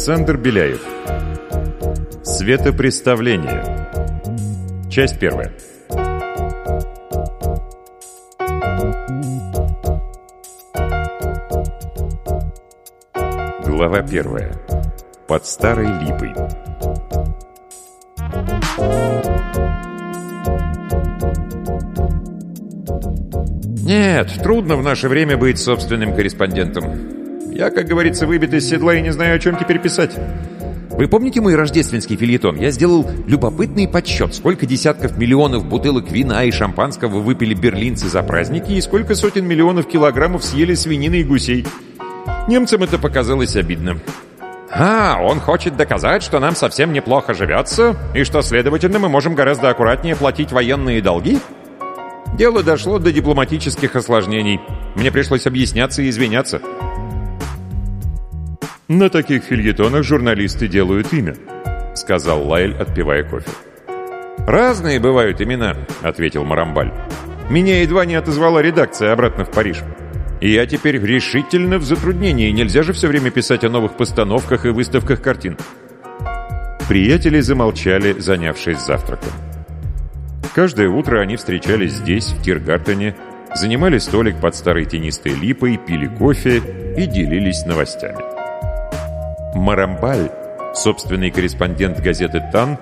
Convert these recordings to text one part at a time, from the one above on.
Александр Беляев. Светопреставление. Часть первая. Глава первая. Под старой липой. Нет, трудно в наше время быть собственным корреспондентом. Я, как говорится, выбит из седла и не знаю, о чем теперь писать. Вы помните мой рождественский фильетон? Я сделал любопытный подсчет, сколько десятков миллионов бутылок вина и шампанского выпили берлинцы за праздники и сколько сотен миллионов килограммов съели свинины и гусей. Немцам это показалось обидно. А, он хочет доказать, что нам совсем неплохо живется, и что, следовательно, мы можем гораздо аккуратнее платить военные долги? Дело дошло до дипломатических осложнений. Мне пришлось объясняться и извиняться. «На таких фильетонах журналисты делают имя», — сказал Лайль, отпивая кофе. «Разные бывают имена», — ответил Марамбаль. «Меня едва не отозвала редакция обратно в Париж. И я теперь решительно в затруднении. Нельзя же все время писать о новых постановках и выставках картин». Приятели замолчали, занявшись завтраком. Каждое утро они встречались здесь, в Тиргартене, занимали столик под старой тенистой липой, пили кофе и делились новостями. Марамбаль, собственный корреспондент газеты «Тан»,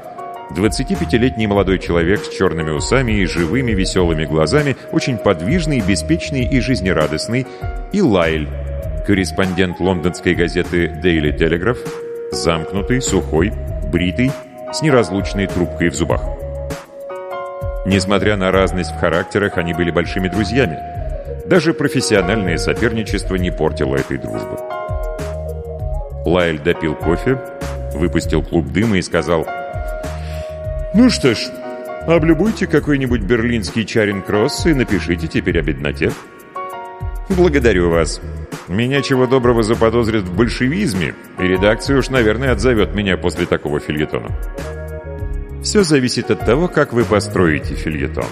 25-летний молодой человек с черными усами и живыми веселыми глазами, очень подвижный, беспечный и жизнерадостный, и Лайль, корреспондент лондонской газеты Daily Telegraph, замкнутый, сухой, бритый, с неразлучной трубкой в зубах. Несмотря на разность в характерах, они были большими друзьями. Даже профессиональное соперничество не портило этой дружбы. Лайль допил кофе, выпустил клуб дыма и сказал «Ну что ж, облюбуйте какой-нибудь берлинский чаринг-кросс и напишите теперь о бедноте». «Благодарю вас. Меня чего доброго заподозрят в большевизме, и редакция уж, наверное, отзовет меня после такого фильетона». «Все зависит от того, как вы построите фильетон».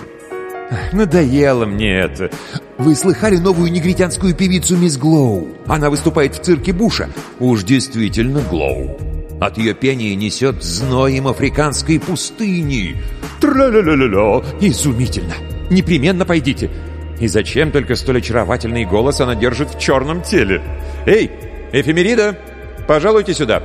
Надоело мне это. Вы слыхали новую негритянскую певицу мисс Глоу? Она выступает в цирке Буша. Уж действительно Глоу. От ее пения несет зноем африканской пустыни. Тра-ля-ля-ля-ля. Изумительно. Непременно пойдите. И зачем только столь очаровательный голос она держит в черном теле? Эй, эфемерида, пожалуйте сюда.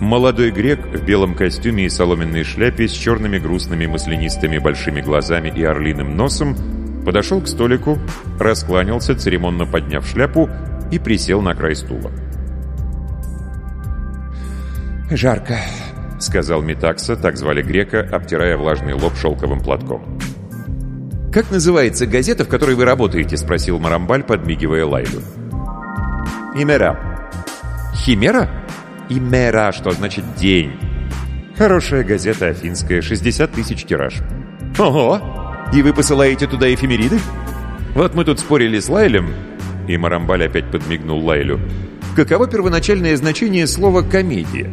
Молодой грек в белом костюме и соломенной шляпе с черными грустными маслянистыми большими глазами и орлиным носом подошел к столику, раскланялся, церемонно подняв шляпу и присел на край стула. «Жарко», — сказал Метакса, так звали грека, обтирая влажный лоб шелковым платком. «Как называется газета, в которой вы работаете?» — спросил Марамбаль, подмигивая Лайлю. «Химера». «Химера?» И «мера», что значит «день». Хорошая газета афинская, 60 тысяч тираж. Ого! И вы посылаете туда эфемериды? Вот мы тут спорили с Лайлем, и Марамбаль опять подмигнул Лайлю. Каково первоначальное значение слова «комедия»?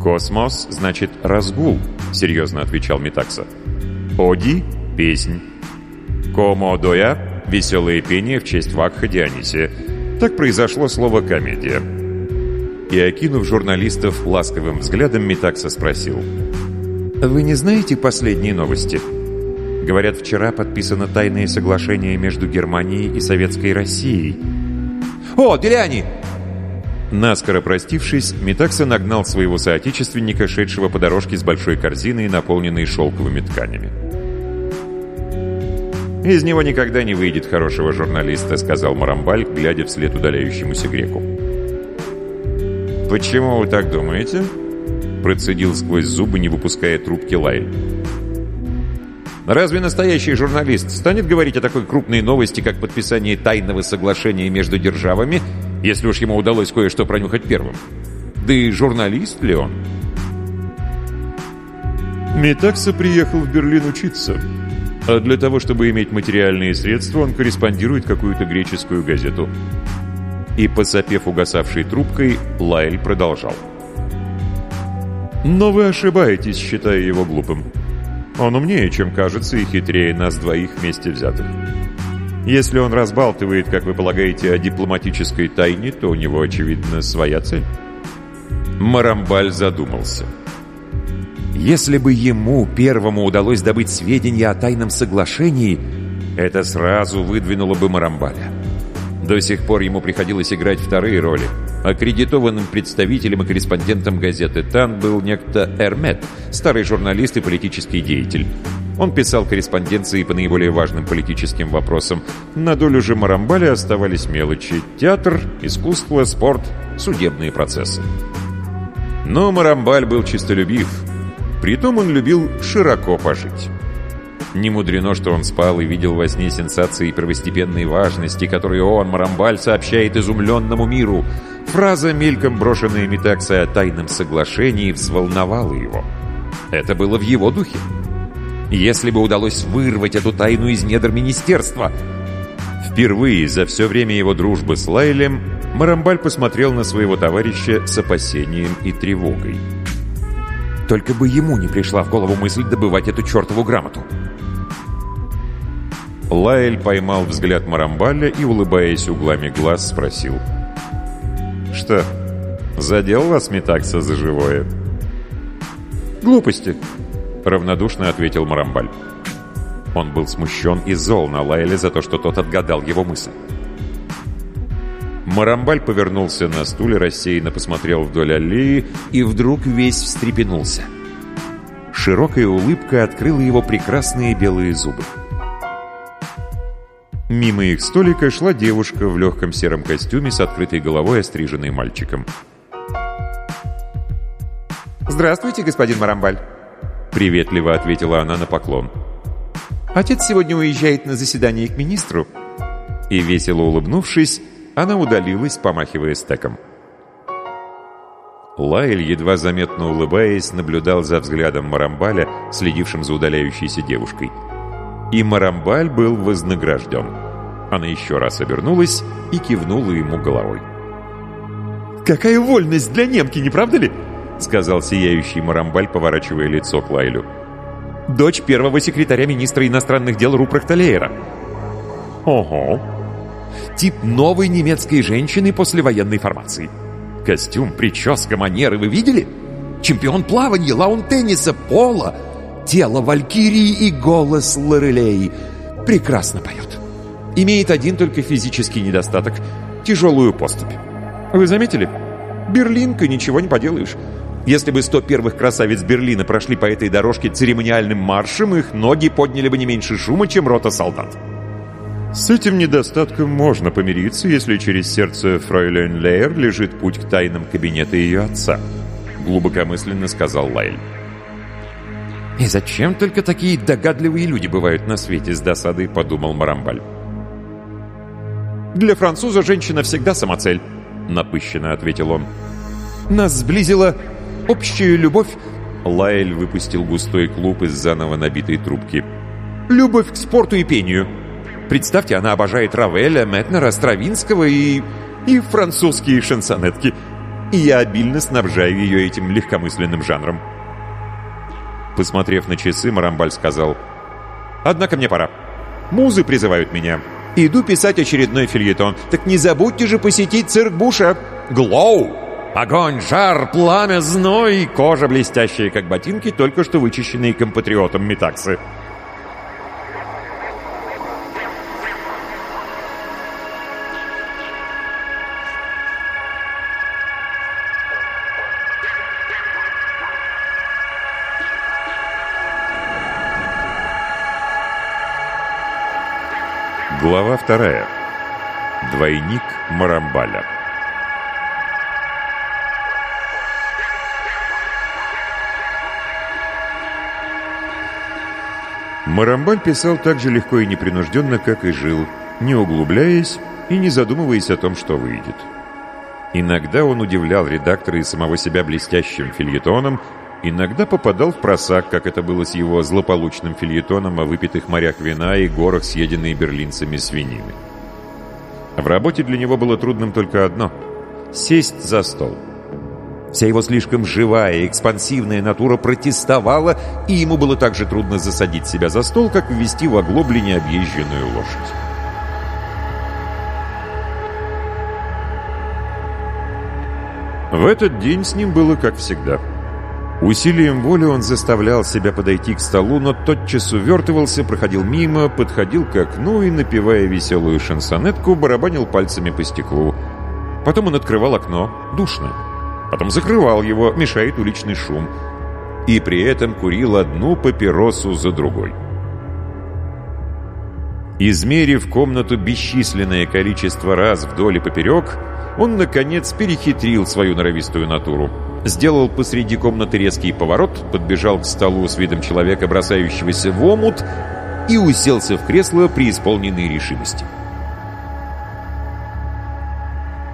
«Космос» значит «разгул», — серьезно отвечал Метакса. «Оди» — «песнь». «Комодоя» — «веселое пение в честь Вакха Дионисия». Так произошло слово «комедия». И, окинув журналистов ласковым взглядом, Метакса спросил. «Вы не знаете последние новости?» Говорят, вчера подписано тайное соглашение между Германией и Советской Россией. «О, Деляни!» Наскоро простившись, Метакса нагнал своего соотечественника, шедшего по дорожке с большой корзиной, наполненной шелковыми тканями. «Из него никогда не выйдет хорошего журналиста», — сказал Марамбаль, глядя вслед удаляющемуся греку. «Почему вы так думаете?» — процедил сквозь зубы, не выпуская трубки Лайль. Разве настоящий журналист станет говорить о такой крупной новости, как подписание тайного соглашения между державами, если уж ему удалось кое-что пронюхать первым? Да и журналист ли он? Метакса приехал в Берлин учиться. А для того, чтобы иметь материальные средства, он корреспондирует какую-то греческую газету. И, посопев угасавшей трубкой, Лайль продолжал. «Но вы ошибаетесь, считая его глупым. Он умнее, чем кажется, и хитрее нас двоих вместе взятых. Если он разбалтывает, как вы полагаете, о дипломатической тайне, то у него, очевидно, своя цель». Марамбаль задумался. Если бы ему первому удалось добыть сведения о тайном соглашении, это сразу выдвинуло бы Марамбаля. До сих пор ему приходилось играть вторые роли. Аккредитованным представителем и корреспондентом газеты «Тан» был некто Эрмет, старый журналист и политический деятель. Он писал корреспонденции по наиболее важным политическим вопросам. На долю же Марамбаля оставались мелочи – театр, искусство, спорт, судебные процессы. Но Марамбаль был чистолюбив. Притом он любил широко пожить. Не мудрено, что он спал и видел во сне сенсации первостепенной важности, которые он, Марамбаль, сообщает изумленному миру. Фраза, мельком брошенная Метаксой о тайном соглашении, взволновала его. Это было в его духе. Если бы удалось вырвать эту тайну из недр министерства... Впервые за все время его дружбы с Лайлем Марамбаль посмотрел на своего товарища с опасением и тревогой. Только бы ему не пришла в голову мысль добывать эту чертову грамоту. Лайль поймал взгляд Марамбаля и, улыбаясь углами глаз, спросил. «Что, задел вас Метакса за живое?» «Глупости», — равнодушно ответил Марамбаль. Он был смущен и зол на Лайле за то, что тот отгадал его мысль. Марамбаль повернулся на стуле, рассеянно посмотрел вдоль аллеи и вдруг весь встрепенулся. Широкая улыбка открыла его прекрасные белые зубы. Мимо их столика шла девушка в легком сером костюме с открытой головой, остриженной мальчиком. «Здравствуйте, господин Марамбаль!» Приветливо ответила она на поклон. «Отец сегодня уезжает на заседание к министру». И, весело улыбнувшись, она удалилась, помахивая стеком. Лайль, едва заметно улыбаясь, наблюдал за взглядом Марамбаля, следившим за удаляющейся девушкой. И Марамбаль был вознагражден. Она еще раз обернулась и кивнула ему головой. «Какая вольность для немки, не правда ли?» сказал сияющий Марамбаль, поворачивая лицо к Лайлю. «Дочь первого секретаря министра иностранных дел Рупрахта Лейера». «Ого!» «Тип новой немецкой женщины после военной формации». Костюм, прическа, манеры вы видели? Чемпион плавания, лаун-тенниса, пола, тело валькирии и голос Лорелей. Прекрасно поет. Имеет один только физический недостаток — тяжелую поступь. Вы заметили? Берлинка, ничего не поделаешь. Если бы сто первых красавиц Берлина прошли по этой дорожке церемониальным маршем, их ноги подняли бы не меньше шума, чем рота солдат. С этим недостатком можно помириться, если через сердце фройлен Лейер лежит путь к тайнам кабинета ее отца, глубокомысленно сказал Лайль. «И зачем только такие догадливые люди бывают на свете?» — с досадой подумал Марамбаль. «Для француза женщина всегда самоцель», — напыщенно ответил он. «Нас сблизила общая любовь...» Лайль выпустил густой клуб из заново набитой трубки. «Любовь к спорту и пению. Представьте, она обожает Равеля, Метнера, Стравинского и... и французские шансонетки. И я обильно снабжаю ее этим легкомысленным жанром». Посмотрев на часы, Марамбаль сказал, «Однако мне пора. Музы призывают меня. Иду писать очередной фильетон. Так не забудьте же посетить цирк Буша. Глоу! Огонь, жар, пламя, зной, кожа блестящая, как ботинки, только что вычищенные компатриотом Метаксы». Вторая. Двойник Марамбаля. Марамбаль писал так же легко и непринужденно, как и жил, не углубляясь и не задумываясь о том, что выйдет. Иногда он удивлял редактора и самого себя блестящим фильетоном, иногда попадал в просак, как это было с его злополучным фильетоном о выпитых морях вина и горах, съеденные берлинцами свинины. В работе для него было трудным только одно — сесть за стол. Вся его слишком живая и экспансивная натура протестовала, и ему было так же трудно засадить себя за стол, как ввести в оглобле необъезженную лошадь. В этот день с ним было как всегда. Усилием воли он заставлял себя подойти к столу, но тотчас увертывался, проходил мимо, подходил к окну и, напевая веселую шансонетку, барабанил пальцами по стеклу. Потом он открывал окно, душно. Потом закрывал его, мешает уличный шум. И при этом курил одну папиросу за другой. Измерив комнату бесчисленное количество раз вдоль и поперек, он, наконец, перехитрил свою норовистую натуру. Сделал посреди комнаты резкий поворот, подбежал к столу с видом человека, бросающегося в омут, и уселся в кресло при исполненной решимости.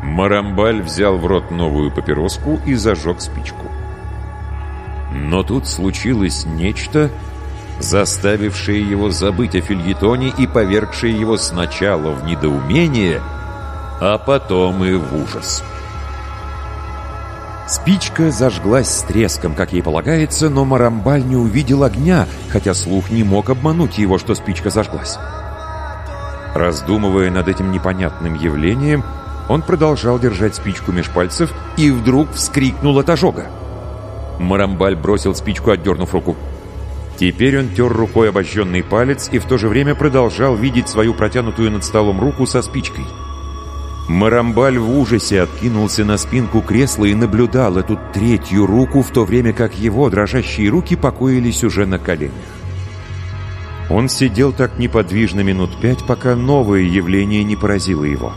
Марамбаль взял в рот новую папироску и зажег спичку. Но тут случилось нечто, заставившее его забыть о фильетоне и повергшее его сначала в недоумение — а потом и в ужас. Спичка зажглась с треском, как ей полагается, но Марамбаль не увидел огня, хотя слух не мог обмануть его, что спичка зажглась. Раздумывая над этим непонятным явлением, он продолжал держать спичку меж пальцев и вдруг вскрикнул от ожога. Марамбаль бросил спичку, отдернув руку. Теперь он тер рукой обожженный палец и в то же время продолжал видеть свою протянутую над столом руку со спичкой. Марамбаль в ужасе откинулся на спинку кресла и наблюдал эту третью руку, в то время как его дрожащие руки покоились уже на коленях. Он сидел так неподвижно минут пять, пока новое явление не поразило его.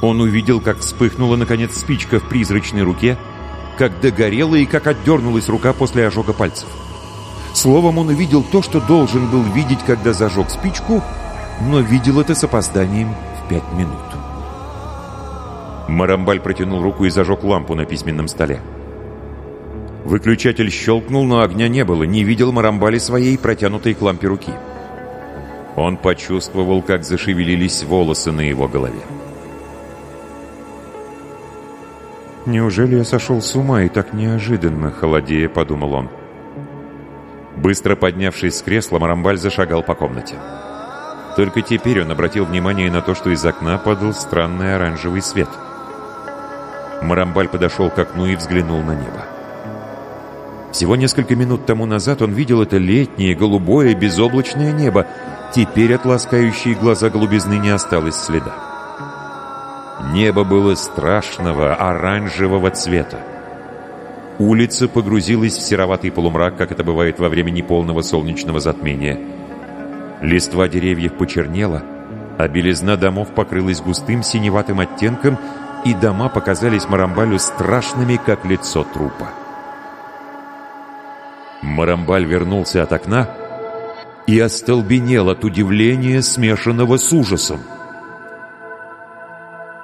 Он увидел, как вспыхнула, наконец, спичка в призрачной руке, как догорела и как отдернулась рука после ожога пальцев. Словом, он увидел то, что должен был видеть, когда зажег спичку, но видел это с опозданием в пять минут. Марамбаль протянул руку и зажег лампу на письменном столе. Выключатель щелкнул, но огня не было, не видел Марамбали своей протянутой к лампе руки. Он почувствовал, как зашевелились волосы на его голове. «Неужели я сошел с ума и так неожиданно?» — холодея подумал он. Быстро поднявшись с кресла, Марамбаль зашагал по комнате. Только теперь он обратил внимание на то, что из окна падал странный оранжевый свет — Марамбаль подошел к окну и взглянул на небо. Всего несколько минут тому назад он видел это летнее, голубое, безоблачное небо. Теперь от ласкающей глаза голубизны не осталось следа. Небо было страшного, оранжевого цвета. Улица погрузилась в сероватый полумрак, как это бывает во время неполного солнечного затмения. Листва деревьев почернела, а белизна домов покрылась густым синеватым оттенком — и дома показались Марамбалю страшными, как лицо трупа. Марамбаль вернулся от окна и остолбенел от удивления, смешанного с ужасом.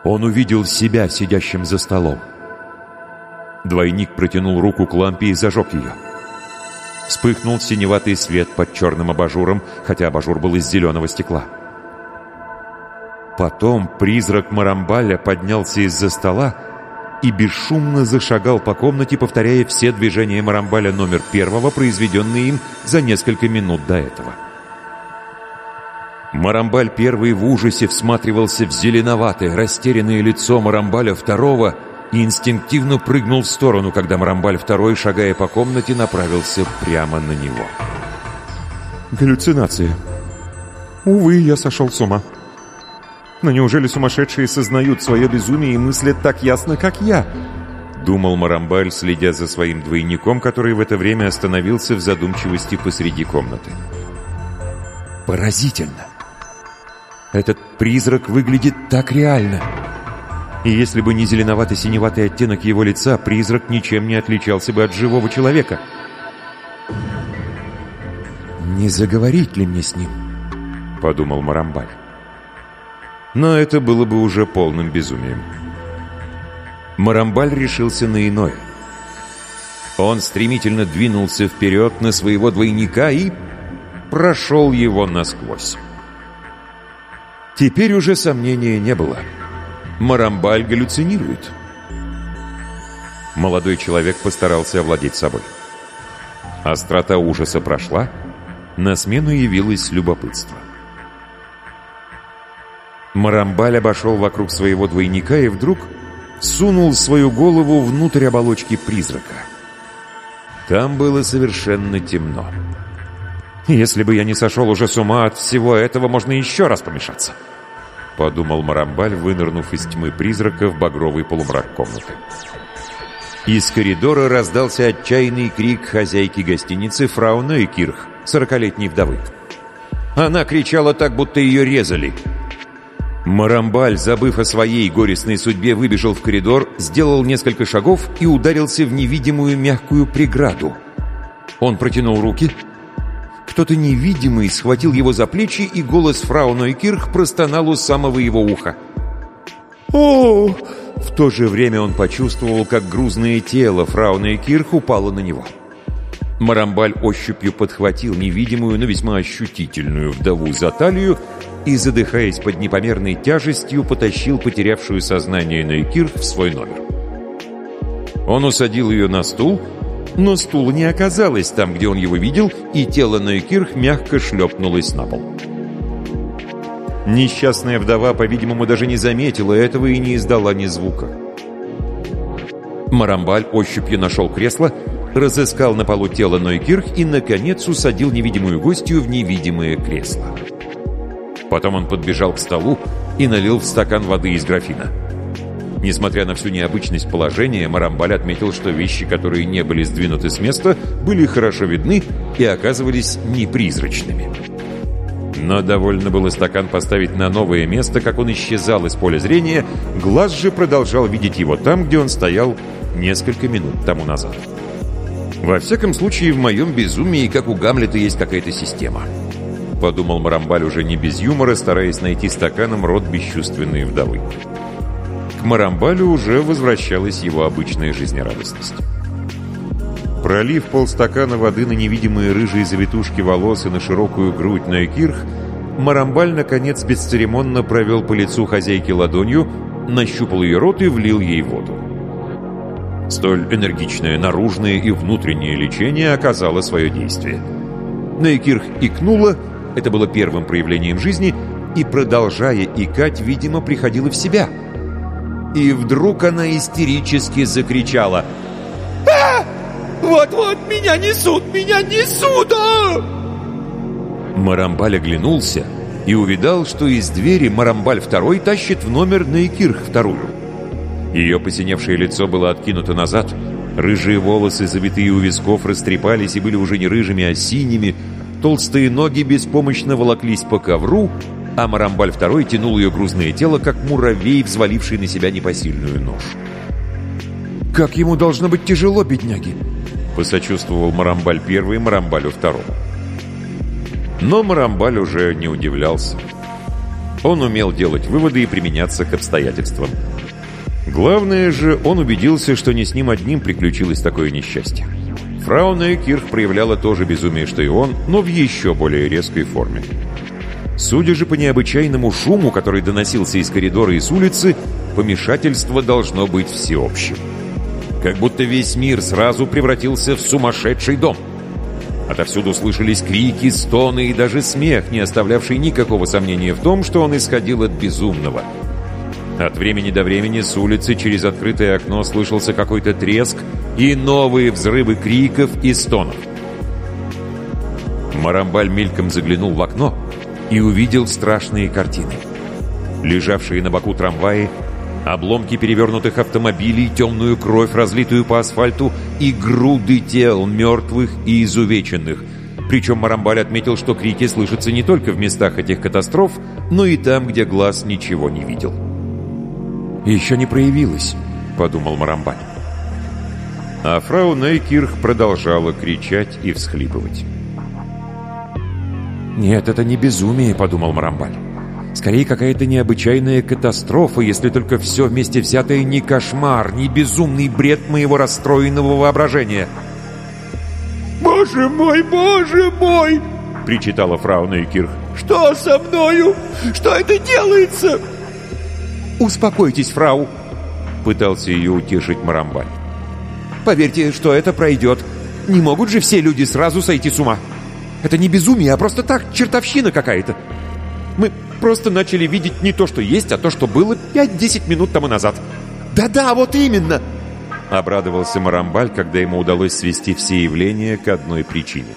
Он увидел себя сидящим за столом. Двойник протянул руку к лампе и зажег ее. Вспыхнул синеватый свет под черным абажуром, хотя абажур был из зеленого стекла. Потом призрак Марамбаля поднялся из-за стола и бесшумно зашагал по комнате, повторяя все движения Марамбаля номер первого, произведенные им за несколько минут до этого. Марамбаль первый в ужасе всматривался в зеленоватое, растерянное лицо Марамбаля второго и инстинктивно прыгнул в сторону, когда Марамбаль второй, шагая по комнате, направился прямо на него. Галлюцинация. Увы, я сошел с ума. Но неужели сумасшедшие сознают свое безумие и мыслят так ясно, как я?» Думал Марамбаль, следя за своим двойником, который в это время остановился в задумчивости посреди комнаты. «Поразительно! Этот призрак выглядит так реально!» И если бы не зеленовато-синеватый оттенок его лица, призрак ничем не отличался бы от живого человека. не заговорить ли мне с ним?» — подумал Марамбаль. Но это было бы уже полным безумием. Марамбаль решился на иное. Он стремительно двинулся вперед на своего двойника и прошел его насквозь. Теперь уже сомнения не было. Марамбаль галлюцинирует. Молодой человек постарался овладеть собой. Острота ужаса прошла, на смену явилось любопытство. Марамбаль обошел вокруг своего двойника и вдруг сунул свою голову внутрь оболочки призрака. Там было совершенно темно. «Если бы я не сошел уже с ума от всего этого, можно еще раз помешаться», — подумал Марамбаль, вынырнув из тьмы призрака в багровый полумрак комнаты. Из коридора раздался отчаянный крик хозяйки гостиницы фрау Нойкирх, сорокалетней вдовы. Она кричала так, будто ее резали. Марамбаль, забыв о своей горестной судьбе, выбежал в коридор, сделал несколько шагов и ударился в невидимую мягкую преграду. Он протянул руки. Кто-то невидимый схватил его за плечи, и голос фрау Нойкирх простонал у самого его уха. «О, в то же время он почувствовал, как грузное тело фрауны Кирх упало на него. Марамбаль ощупью подхватил невидимую, но весьма ощутительную вдову за талию и, задыхаясь под непомерной тяжестью, потащил потерявшую сознание Нейкирх в свой номер. Он усадил ее на стул, но стула не оказалось там, где он его видел, и тело Нейкирх мягко шлепнулось на пол. Несчастная вдова, по-видимому, даже не заметила этого и не издала ни звука. Марамбаль ощупью нашел кресло, разыскал на полу тело Нойкирх и, наконец, усадил невидимую гостью в невидимое кресло. Потом он подбежал к столу и налил в стакан воды из графина. Несмотря на всю необычность положения, Марамбаль отметил, что вещи, которые не были сдвинуты с места, были хорошо видны и оказывались непризрачными. Но довольно было стакан поставить на новое место, как он исчезал из поля зрения, глаз же продолжал видеть его там, где он стоял несколько минут тому назад. «Во всяком случае, в моем безумии, как у Гамлета, есть какая-то система», — подумал Марамбаль уже не без юмора, стараясь найти стаканом рот бесчувственной вдовы. К Марамбалю уже возвращалась его обычная жизнерадостность. Пролив полстакана воды на невидимые рыжие завитушки волос и на широкую грудь Нойкирх, Марамбаль, наконец, бесцеремонно провел по лицу хозяйки ладонью, нащупал ее рот и влил ей воду. Столь энергичное наружное и внутреннее лечение оказало свое действие. Нейкирх икнула, это было первым проявлением жизни, и, продолжая икать, видимо, приходила в себя. И вдруг она истерически закричала «А!» Вот-вот, меня несут, меня несут! А! Марамбаль оглянулся и увидал, что из двери Марамбаль второй тащит в номер Наикирх вторую. Ее посиневшее лицо было откинуто назад, рыжие волосы, завитые у висков, растрепались и были уже не рыжими, а синими, толстые ноги беспомощно волоклись по ковру, а Марамбаль второй тянул ее грузное тело, как муравей, взваливший на себя непосильную нож. «Как ему должно быть тяжело, бедняги!» Посочувствовал Марамбаль первый Марамбалю второму. Но Марамбаль уже не удивлялся. Он умел делать выводы и применяться к обстоятельствам. Главное же, он убедился, что не с ним одним приключилось такое несчастье. Фрау Нейкирх проявляла тоже безумие, что и он, но в еще более резкой форме. Судя же по необычайному шуму, который доносился из коридора и с улицы, помешательство должно быть всеобщим как будто весь мир сразу превратился в сумасшедший дом. Отовсюду слышались крики, стоны и даже смех, не оставлявший никакого сомнения в том, что он исходил от безумного. От времени до времени с улицы через открытое окно слышался какой-то треск и новые взрывы криков и стонов. Марамбаль мельком заглянул в окно и увидел страшные картины. Лежавшие на боку трамваи, обломки перевернутых автомобилей, темную кровь, разлитую по асфальту, и груды тел, мертвых и изувеченных. Причем Марамбаль отметил, что крики слышатся не только в местах этих катастроф, но и там, где глаз ничего не видел. «Еще не проявилось», — подумал Марамбаль. А фрау Нейкирх продолжала кричать и всхлипывать. «Нет, это не безумие», — подумал Марамбаль. «Скорее, какая-то необычайная катастрофа, если только все вместе взятое не кошмар, не безумный бред моего расстроенного воображения». «Боже мой, боже мой!» — причитала фрау Нейкирх. «Что со мною? Что это делается?» «Успокойтесь, фрау!» — пытался ее утешить Марамбаль. «Поверьте, что это пройдет. Не могут же все люди сразу сойти с ума. Это не безумие, а просто так, чертовщина какая-то. Мы просто начали видеть не то, что есть, а то, что было 5-10 минут тому назад. Да-да, вот именно!» Обрадовался Марамбаль, когда ему удалось свести все явления к одной причине.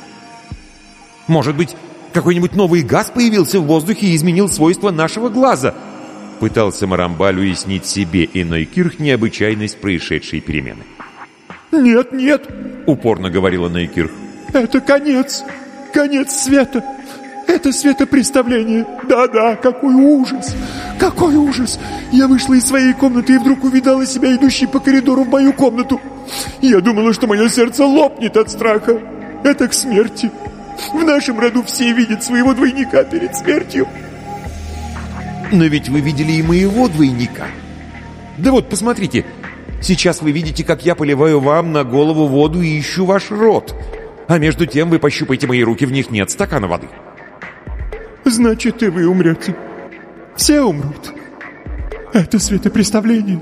«Может быть, какой-нибудь новый газ появился в воздухе и изменил свойства нашего глаза?» Пытался Марамбаль уяснить себе и Нойкирх необычайность происшедшей перемены. «Нет, нет!» — упорно говорила Нойкирх. «Это конец! Конец света! Это светопреставление! Да-да, какой ужас! Какой ужас! Я вышла из своей комнаты и вдруг увидала себя идущей по коридору в мою комнату. Я думала, что мое сердце лопнет от страха. Это к смерти. В нашем роду все видят своего двойника перед смертью. Но ведь вы видели и моего двойника. Да вот, посмотрите. Сейчас вы видите, как я поливаю вам на голову воду и ищу ваш рот. А между тем вы пощупайте мои руки, в них нет стакана воды. Значит, и вы умрете. Все умрут. Это светопреставление.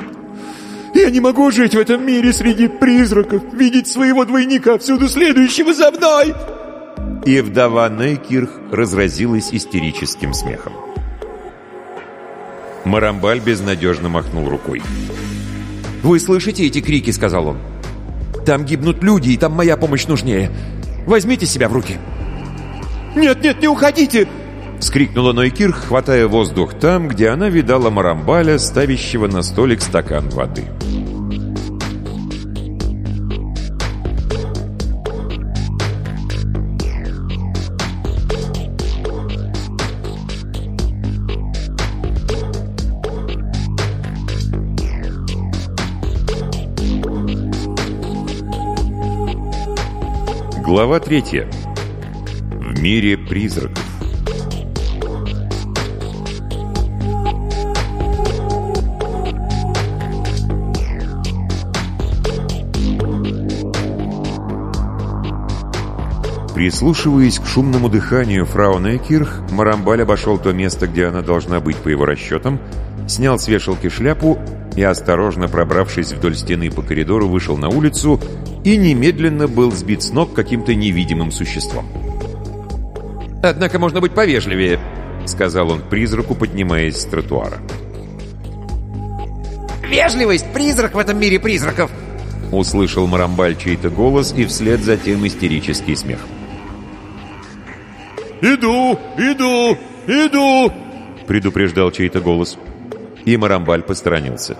Я не могу жить в этом мире среди призраков, видеть своего двойника всюду следующего за мной!» И вдова Нейкирх разразилась истерическим смехом. Марамбаль безнадежно махнул рукой. «Вы слышите эти крики?» — сказал он. «Там гибнут люди, и там моя помощь нужнее. Возьмите себя в руки!» «Нет, нет, не уходите!» — вскрикнула Нойкирх, хватая воздух там, где она видала Марамбаля, ставящего на столик стакан воды. Глава третья. В мире призраков. Прислушиваясь к шумному дыханию фрау Некирх, Марамбаль обошел то место, где она должна быть по его расчетам, снял с вешалки шляпу и, осторожно пробравшись вдоль стены по коридору, вышел на улицу и немедленно был сбит с ног каким-то невидимым существом. «Однако можно быть повежливее», — сказал он призраку, поднимаясь с тротуара. «Вежливость — призрак в этом мире призраков!» Услышал Марамбаль чей-то голос и вслед за тем истерический смех. «Иду! Иду! Иду!» предупреждал чей-то голос. И Марамбаль посторонился.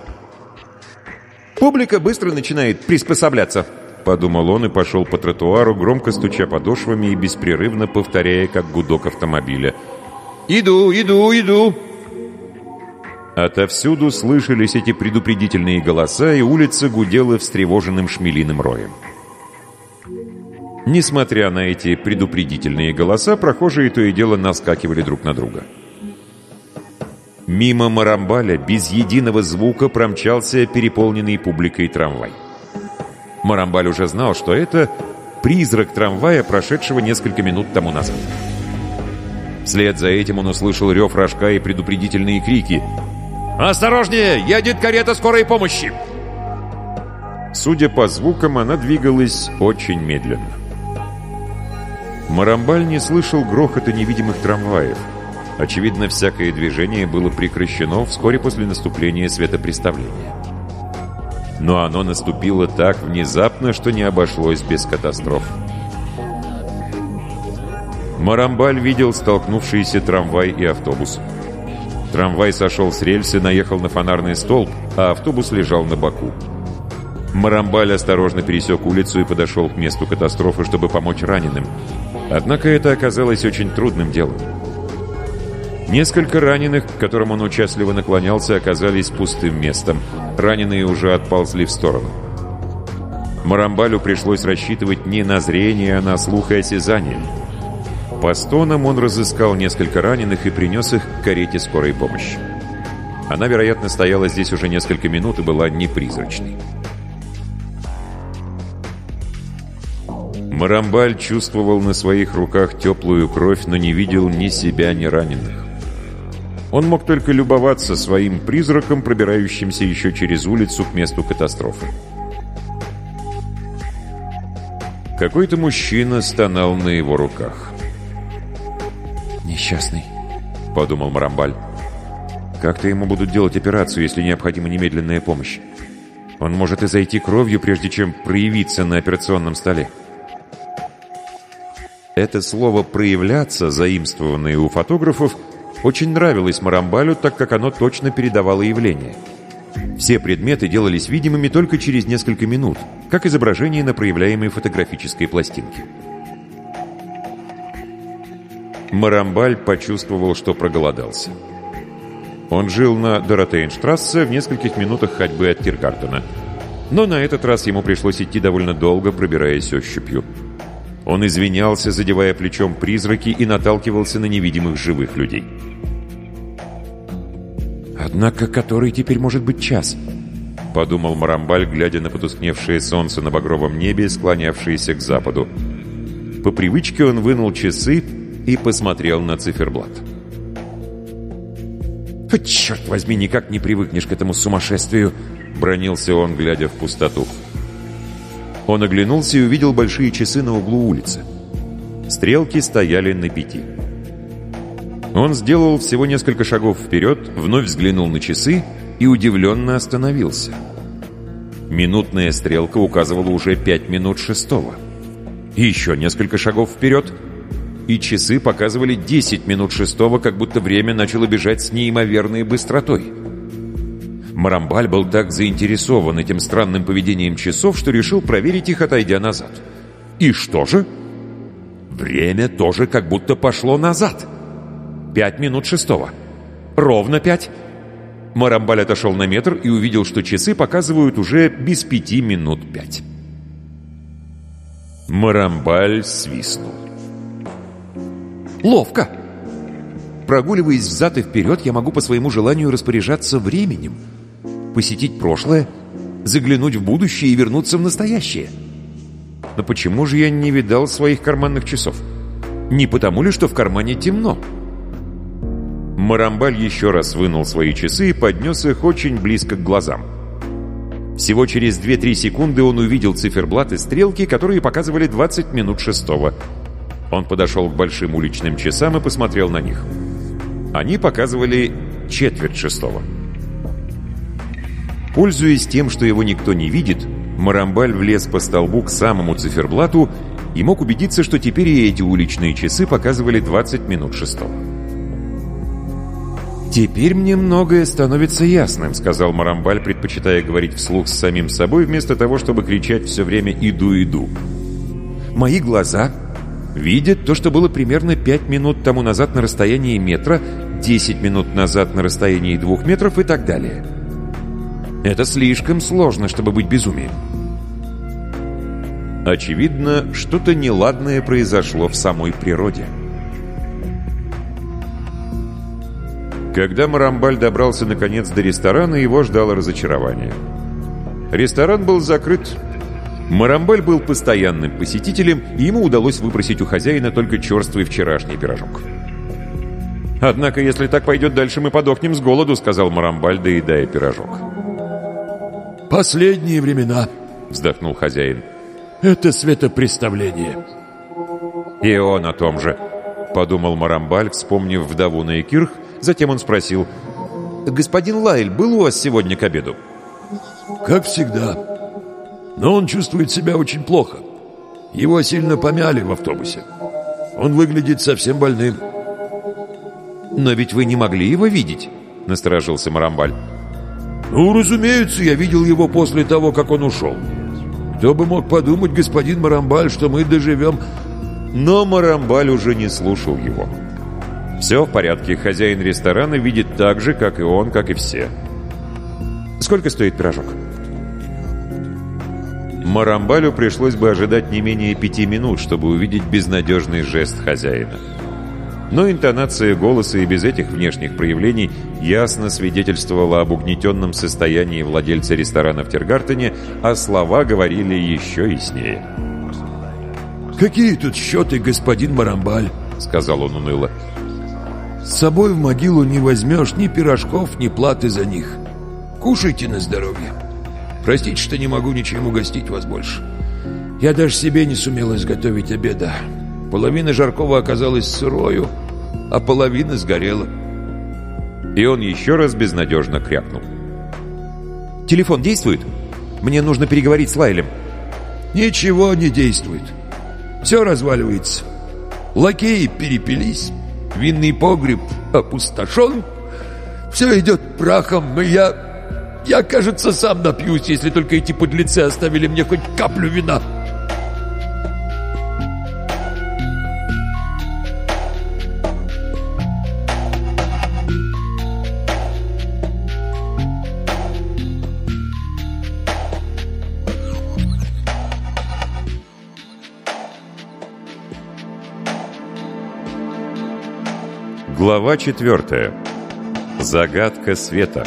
«Публика быстро начинает приспосабляться», — подумал он и пошел по тротуару, громко стуча подошвами и беспрерывно повторяя, как гудок автомобиля. «Иду, иду, иду!» Отовсюду слышались эти предупредительные голоса, и улица гудела встревоженным шмелиным роем. Несмотря на эти предупредительные голоса, прохожие то и дело наскакивали друг на друга. Мимо Марамбаля без единого звука промчался переполненный публикой трамвай. Марамбаль уже знал, что это призрак трамвая, прошедшего несколько минут тому назад. Вслед за этим он услышал рев рожка и предупредительные крики. «Осторожнее! Едет карета скорой помощи!» Судя по звукам, она двигалась очень медленно. Марамбаль не слышал грохота невидимых трамваев. Очевидно, всякое движение было прекращено вскоре после наступления светопреставления. Но оно наступило так внезапно, что не обошлось без катастроф. Марамбаль видел столкнувшиеся трамвай и автобус. Трамвай сошел с рельсы, наехал на фонарный столб, а автобус лежал на боку. Марамбаль осторожно пересек улицу и подошел к месту катастрофы, чтобы помочь раненым. Однако это оказалось очень трудным делом. Несколько раненых, к которым он участливо наклонялся, оказались пустым местом. Раненые уже отползли в сторону. Марамбалю пришлось рассчитывать не на зрение, а на слух и осязание. По стонам он разыскал несколько раненых и принес их к карете скорой помощи. Она, вероятно, стояла здесь уже несколько минут и была непризрачной. Марамбаль чувствовал на своих руках теплую кровь, но не видел ни себя, ни раненых. Он мог только любоваться своим призраком, пробирающимся еще через улицу к месту катастрофы. Какой-то мужчина стонал на его руках. «Несчастный», — подумал Марамбаль. «Как-то ему будут делать операцию, если необходима немедленная помощь. Он может и зайти кровью, прежде чем проявиться на операционном столе». Это слово «проявляться», заимствованное у фотографов, очень нравилось Марамбалю, так как оно точно передавало явление — все предметы делались видимыми только через несколько минут, как изображение на проявляемой фотографической пластинке. Марамбаль почувствовал, что проголодался. Он жил на Доротейнштрассе в нескольких минутах ходьбы от Тиргартена. Но на этот раз ему пришлось идти довольно долго, пробираясь ощупью. Он извинялся, задевая плечом призраки и наталкивался на невидимых живых людей. «Однако который теперь может быть час?» — подумал Марамбаль, глядя на потускневшее солнце на багровом небе, склонявшееся к западу. По привычке он вынул часы и посмотрел на циферблат. «Черт возьми, никак не привыкнешь к этому сумасшествию!» — бронился он, глядя в пустоту. Он оглянулся и увидел большие часы на углу улицы. Стрелки стояли на пяти. Он сделал всего несколько шагов вперед, вновь взглянул на часы и удивленно остановился. Минутная стрелка указывала уже пять минут шестого. Еще несколько шагов вперед, и часы показывали 10 минут шестого, как будто время начало бежать с неимоверной быстротой. Марамбаль был так заинтересован этим странным поведением часов, что решил проверить их, отойдя назад. И что же? Время тоже как будто пошло назад. Пять минут шестого. Ровно пять. Марамбаль отошел на метр и увидел, что часы показывают уже без пяти минут пять. Марамбаль свистнул. Ловко! Прогуливаясь взад и вперед, я могу по своему желанию распоряжаться временем, посетить прошлое, заглянуть в будущее и вернуться в настоящее. Но почему же я не видал своих карманных часов? Не потому ли, что в кармане темно? Марамбаль еще раз вынул свои часы и поднес их очень близко к глазам. Всего через 2-3 секунды он увидел циферблат и стрелки, которые показывали 20 минут шестого. Он подошел к большим уличным часам и посмотрел на них. Они показывали четверть шестого. Пользуясь тем, что его никто не видит, Марамбаль влез по столбу к самому циферблату и мог убедиться, что теперь и эти уличные часы показывали 20 минут шестого. «Теперь мне многое становится ясным», — сказал Марамбаль, предпочитая говорить вслух с самим собой, вместо того, чтобы кричать все время «иду, иду». «Мои глаза видят то, что было примерно 5 минут тому назад на расстоянии метра, 10 минут назад на расстоянии двух метров и так далее. Это слишком сложно, чтобы быть безумием». Очевидно, что-то неладное произошло в самой природе. Когда Марамбаль добрался наконец до ресторана, его ждало разочарование. Ресторан был закрыт. Марамбаль был постоянным посетителем, и ему удалось выпросить у хозяина только черствый вчерашний пирожок. «Однако, если так пойдет дальше, мы подохнем с голоду», — сказал Марамбаль, доедая пирожок. «Последние времена», — вздохнул хозяин. «Это светопреставление». «И он о том же», — подумал Марамбаль, вспомнив вдову Наикирх, Затем он спросил, «Господин Лайль был у вас сегодня к обеду?» «Как всегда. Но он чувствует себя очень плохо. Его сильно помяли в автобусе. Он выглядит совсем больным». «Но ведь вы не могли его видеть?» — насторожился Марамбаль. «Ну, разумеется, я видел его после того, как он ушел. Кто бы мог подумать, господин Марамбаль, что мы доживем...» Но Марамбаль уже не слушал его. Все в порядке, хозяин ресторана видит так же, как и он, как и все. Сколько стоит пирожок? Марамбалю пришлось бы ожидать не менее пяти минут, чтобы увидеть безнадежный жест хозяина. Но интонация голоса и без этих внешних проявлений ясно свидетельствовала об угнетенном состоянии владельца ресторана в Тергартене, а слова говорили еще яснее. «Какие тут счеты, господин Марамбаль?» — сказал он уныло. «С собой в могилу не возьмешь ни пирожков, ни платы за них. Кушайте на здоровье. Простите, что не могу ничем угостить вас больше. Я даже себе не сумел изготовить обеда. Половина жаркого оказалась сырою, а половина сгорела». И он еще раз безнадежно крякнул. «Телефон действует? Мне нужно переговорить с Лайлем». «Ничего не действует. Все разваливается. Лакеи перепились, винный погреб опустошен. Все идет прахом, и я... Я, кажется, сам напьюсь, если только эти подлецы оставили мне хоть каплю вина». Глава четвертая. Загадка света.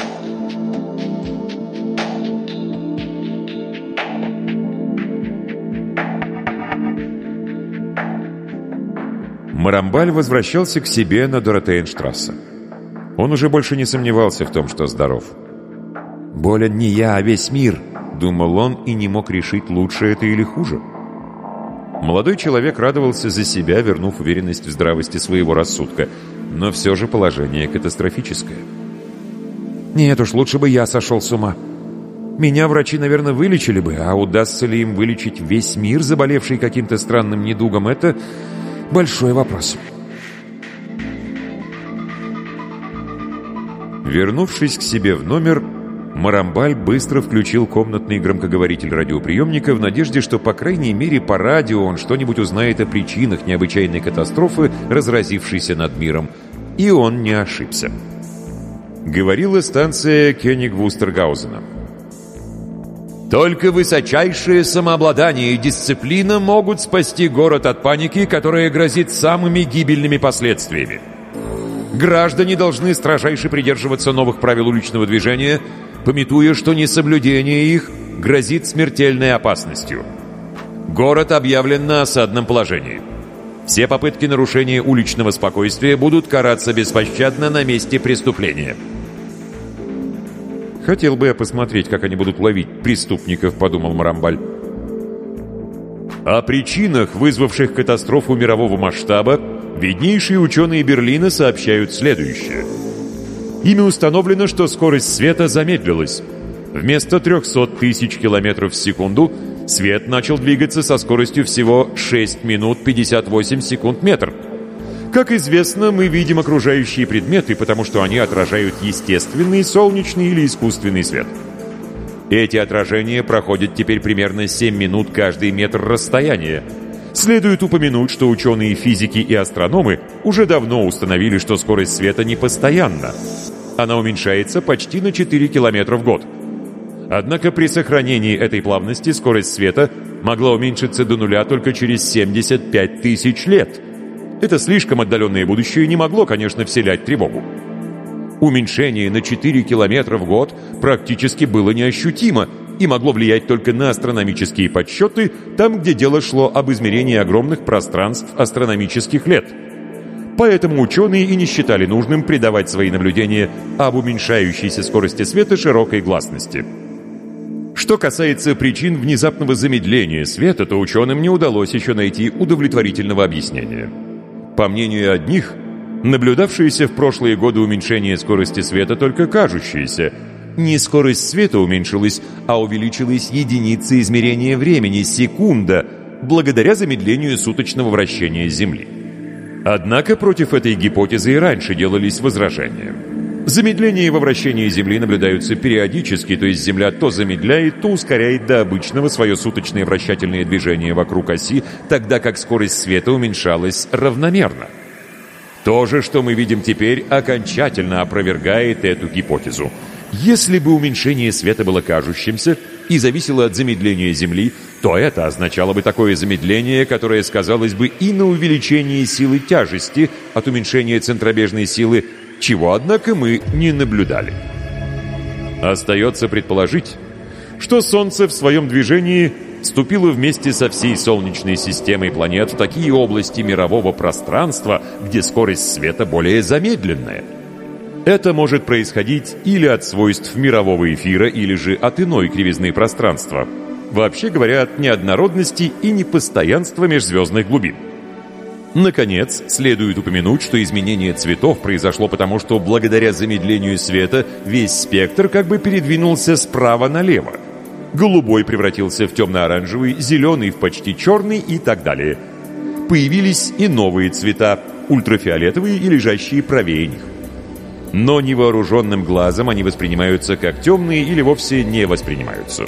Марамбаль возвращался к себе на Доротейнштрассе. Он уже больше не сомневался в том, что здоров. «Болен не я, а весь мир», — думал он и не мог решить, лучше это или хуже. Молодой человек радовался за себя, вернув уверенность в здравости своего рассудка — но все же положение катастрофическое. Нет уж, лучше бы я сошел с ума. Меня врачи, наверное, вылечили бы, а удастся ли им вылечить весь мир, заболевший каким-то странным недугом, это большой вопрос. Вернувшись к себе в номер, Марамбаль быстро включил комнатный громкоговоритель радиоприемника в надежде, что, по крайней мере, по радио он что-нибудь узнает о причинах необычайной катастрофы, разразившейся над миром. И он не ошибся. Говорила станция Кенниг Вустергаузена. Только высочайшее самообладание и дисциплина могут спасти город от паники, которая грозит самыми гибельными последствиями. Граждане должны строжайше придерживаться новых правил уличного движения – пометуя, что несоблюдение их грозит смертельной опасностью. Город объявлен на осадном положении. Все попытки нарушения уличного спокойствия будут караться беспощадно на месте преступления. «Хотел бы я посмотреть, как они будут ловить преступников», — подумал Марамбаль. О причинах, вызвавших катастрофу мирового масштаба, виднейшие ученые Берлина сообщают следующее — Ими установлено, что скорость света замедлилась. Вместо 300 тысяч километров в секунду свет начал двигаться со скоростью всего 6 минут 58 секунд метр. Как известно, мы видим окружающие предметы, потому что они отражают естественный, солнечный или искусственный свет. Эти отражения проходят теперь примерно 7 минут каждый метр расстояния. Следует упомянуть, что ученые физики и астрономы уже давно установили, что скорость света не постоянна она уменьшается почти на 4 км в год. Однако при сохранении этой плавности скорость света могла уменьшиться до нуля только через 75 тысяч лет. Это слишком отдаленное будущее не могло, конечно, вселять тревогу. Уменьшение на 4 км в год практически было неощутимо и могло влиять только на астрономические подсчеты там, где дело шло об измерении огромных пространств астрономических лет – Поэтому ученые и не считали нужным придавать свои наблюдения об уменьшающейся скорости света широкой гласности. Что касается причин внезапного замедления света, то ученым не удалось еще найти удовлетворительного объяснения. По мнению одних, наблюдавшееся в прошлые годы уменьшение скорости света только кажущееся. Не скорость света уменьшилась, а увеличилась единица измерения времени, секунда, благодаря замедлению суточного вращения Земли. Однако против этой гипотезы и раньше делались возражения. Замедления во вращении Земли наблюдаются периодически, то есть Земля то замедляет, то ускоряет до обычного свое суточное вращательное движение вокруг оси, тогда как скорость света уменьшалась равномерно. То же, что мы видим теперь, окончательно опровергает эту гипотезу. Если бы уменьшение света было кажущимся и зависело от замедления Земли, то это означало бы такое замедление, которое сказалось бы и на увеличении силы тяжести от уменьшения центробежной силы, чего, однако, мы не наблюдали. Остается предположить, что Солнце в своем движении вступило вместе со всей Солнечной системой планет в такие области мирового пространства, где скорость света более замедленная. Это может происходить или от свойств мирового эфира, или же от иной кривизны пространства. Вообще говоря, от неоднородности и непостоянства межзвездных глубин. Наконец, следует упомянуть, что изменение цветов произошло потому, что благодаря замедлению света весь спектр как бы передвинулся справа налево. Голубой превратился в темно-оранжевый, зеленый в почти черный и так далее. Появились и новые цвета, ультрафиолетовые и лежащие правее них. Но невооруженным глазом они воспринимаются как темные или вовсе не воспринимаются.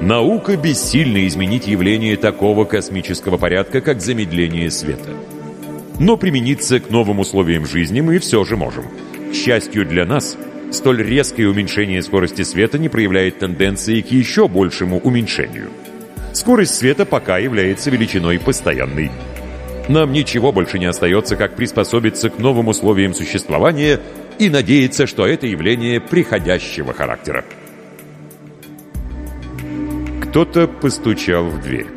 Наука бессильна изменить явление такого космического порядка, как замедление света. Но примениться к новым условиям жизни мы все же можем. К счастью для нас, столь резкое уменьшение скорости света не проявляет тенденции к еще большему уменьшению. Скорость света пока является величиной постоянной. Нам ничего больше не остается, как приспособиться к новым условиям существования и надеяться, что это явление приходящего характера. Кто-то постучал в дверь.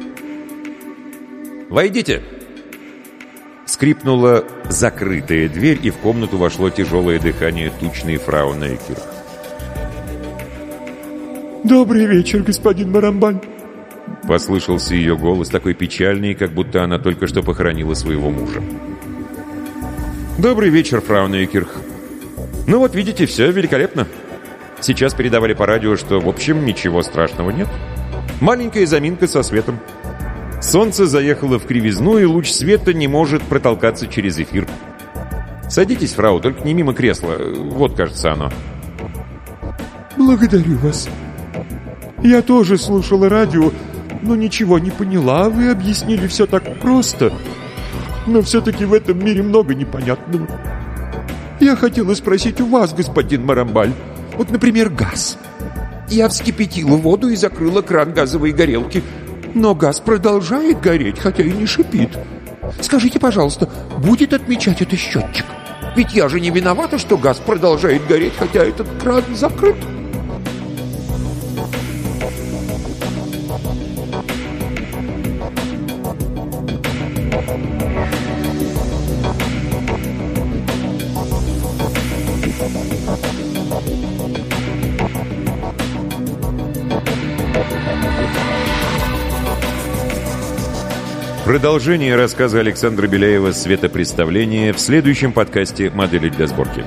«Войдите!» Скрипнула закрытая дверь, и в комнату вошло тяжелое дыхание тучной фрау Нейкер. «Добрый вечер, господин Марамбаль!» Послышался ее голос, такой печальный, как будто она только что похоронила своего мужа. «Добрый вечер, фрау Нейкерх. Ну вот, видите, все великолепно. Сейчас передавали по радио, что, в общем, ничего страшного нет». Маленькая заминка со светом. Солнце заехало в кривизну, и луч света не может протолкаться через эфир. Садитесь, фрау, только не мимо кресла. Вот, кажется, оно. Благодарю вас. Я тоже слушала радио, но ничего не поняла. Вы объяснили все так просто. Но все-таки в этом мире много непонятного. Я хотела спросить у вас, господин Марамбаль. Вот, например, газ. Я вскипятила воду и закрыла кран газовой горелки. Но газ продолжает гореть, хотя и не шипит. Скажите, пожалуйста, будет отмечать это счетчик? Ведь я же не виновата, что газ продолжает гореть, хотя этот кран закрыт. Продолжение рассказа Александра Беляева «Светопредставление» в следующем подкасте «Модели для сборки».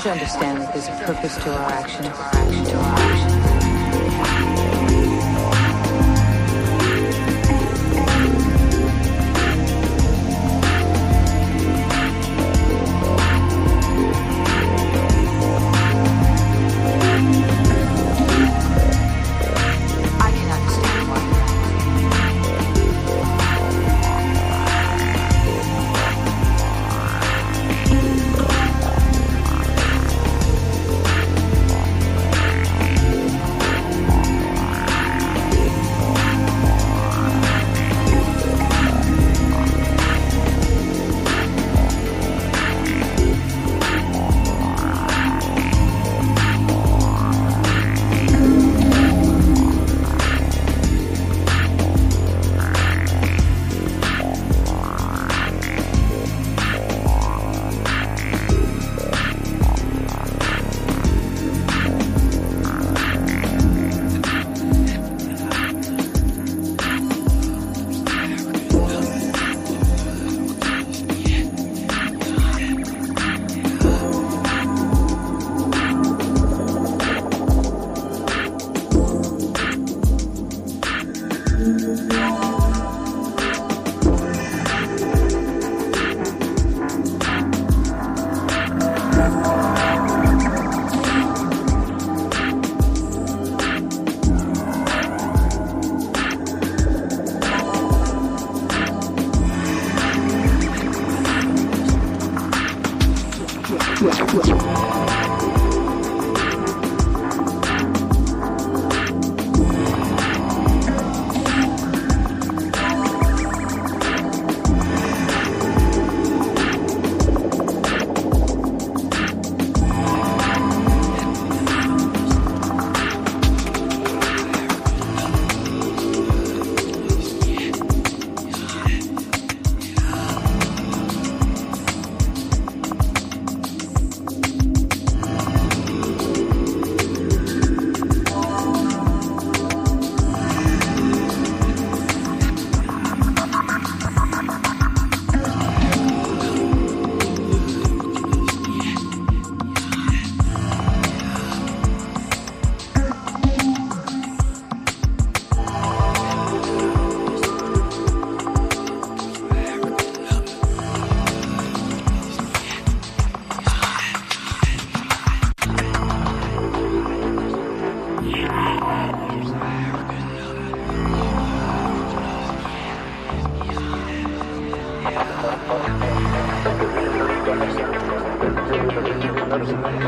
Please understand that there's a purpose to our actions. Robinson.